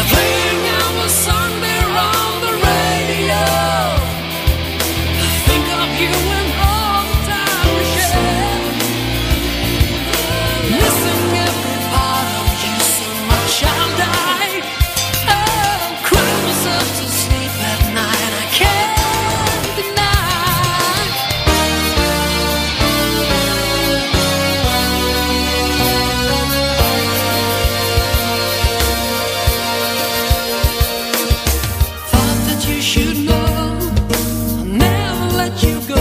the place One